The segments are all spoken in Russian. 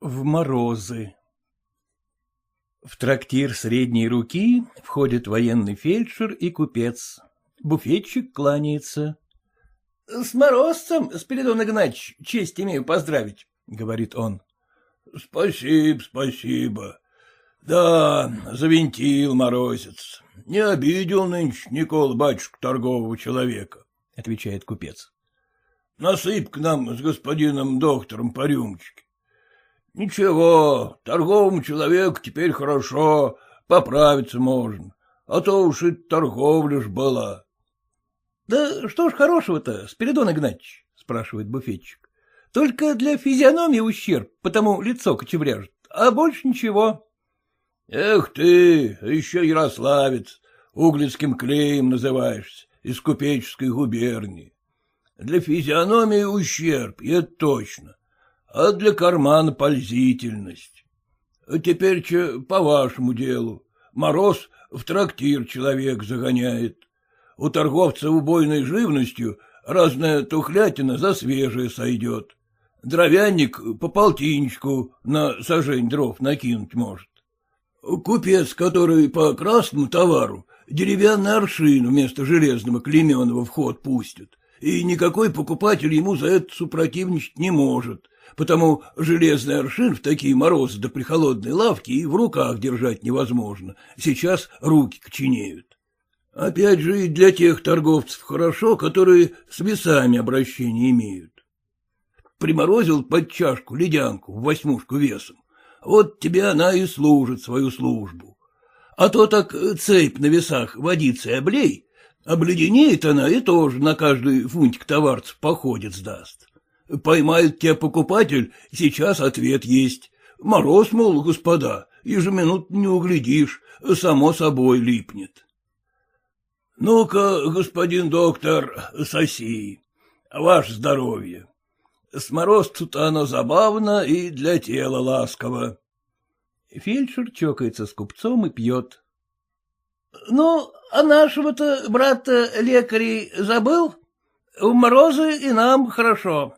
В морозы В трактир средней руки входит военный фельдшер и купец. Буфетчик кланяется. — С морозцем, Спиридон Игнатьевич, честь имею поздравить, — говорит он. — Спасибо, спасибо. Да, завинтил морозец. Не обидел нынче Никола батюшка торгового человека, — отвечает купец. — Насыпь к нам с господином доктором по рюмочке. Ничего, торговому человеку теперь хорошо, поправиться можно, а то уж и торговля ж была. — Да что ж хорошего-то, Спиридон Игнатьевич? — спрашивает буфетчик. — Только для физиономии ущерб, потому лицо кочевряжет, а больше ничего. — Эх ты, еще ярославец, углицким клеем называешься, из купеческой губернии. Для физиономии ущерб, и это точно а для кармана пользительность. Теперь по вашему делу. Мороз в трактир человек загоняет. У торговца убойной живностью разная тухлятина за свежее сойдет. Дровянник по полтинчику на сажень дров накинуть может. Купец, который по красному товару деревянный аршин вместо железного клеменого в ход пустит, и никакой покупатель ему за это супротивничать не может, потому железный аршин в такие морозы до прихолодной лавки и в руках держать невозможно, сейчас руки коченеют. Опять же и для тех торговцев хорошо, которые с весами обращения имеют. Приморозил под чашку ледянку в восьмушку весом, вот тебе она и служит свою службу. А то так цепь на весах водицей облей, обледенеет она и тоже на каждый фунтик товарцев походит сдаст. Поймает тебя покупатель, сейчас ответ есть. Мороз, мол, господа, ежеминут не углядишь, само собой липнет. Ну-ка, господин доктор, соси. Ваше здоровье. С морозцу-то оно забавно и для тела ласково. Фельдшер чокается с купцом и пьет. — Ну, а нашего-то брата лекарей забыл? В морозы и нам хорошо.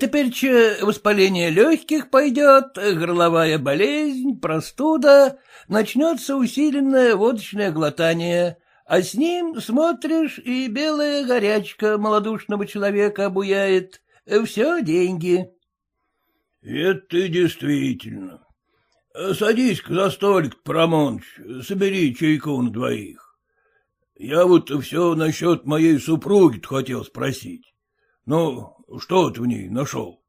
Теперь че воспаление легких пойдет, горловая болезнь, простуда, начнется усиленное водочное глотание, а с ним, смотришь, и белая горячка малодушного человека обуяет. Все деньги. — Это действительно. Садись-ка за столик, Парамоныч, собери чайку на двоих. Я вот все насчет моей супруги хотел спросить. Ну, что ты в ней нашел?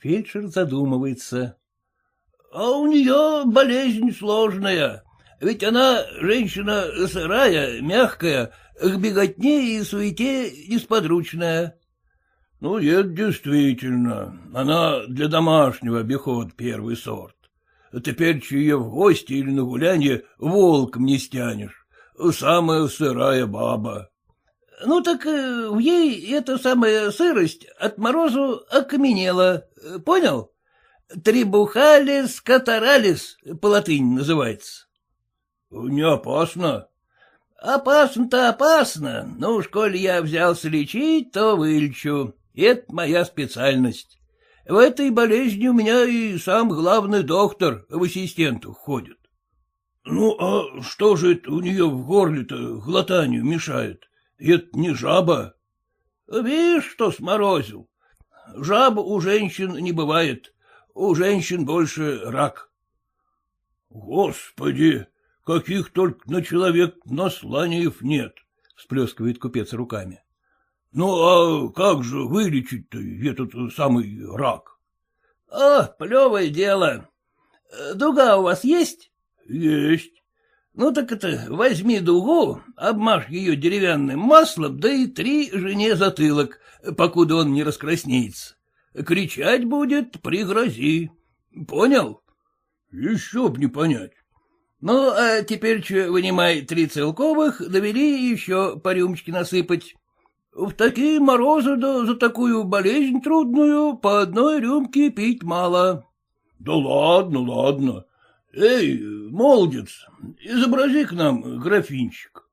Фельдшер задумывается. — А у нее болезнь сложная. Ведь она женщина сырая, мягкая, к беготне и суете несподручная. — Ну, это действительно. Она для домашнего обихода первый сорт. Теперь ее в гости или на гулянье волком не стянешь. Самая сырая баба. Ну так э, в ей эта самая сырость от морозу окаменела, понял? Трибухалис катаралис по латыни называется. — Не опасно? — Опасно-то опасно, но уж коли я взялся лечить, то вылечу. Это моя специальность. В этой болезни у меня и сам главный доктор в ассистентах ходит. — Ну, а что же это у нее в горле-то глотанию мешает? Это не жаба. Видишь, что сморозил? Жаб у женщин не бывает. У женщин больше рак. Господи, каких только на человек насланиев нет, всплескивает купец руками. Ну, а как же вылечить-то этот самый рак? О, плевое дело. Дуга у вас есть? Есть. Ну так это возьми дугу, обмажь ее деревянным маслом, да и три жене затылок, покуда он не раскраснеется. Кричать будет, пригрози. Понял? Еще б не понять. Ну, а теперь че вынимай три целковых, довели еще по рюмочке насыпать. В такие морозы да за такую болезнь трудную по одной рюмке пить мало. — Да ладно, ладно. Эй, молодец, изобрази к нам графинчик.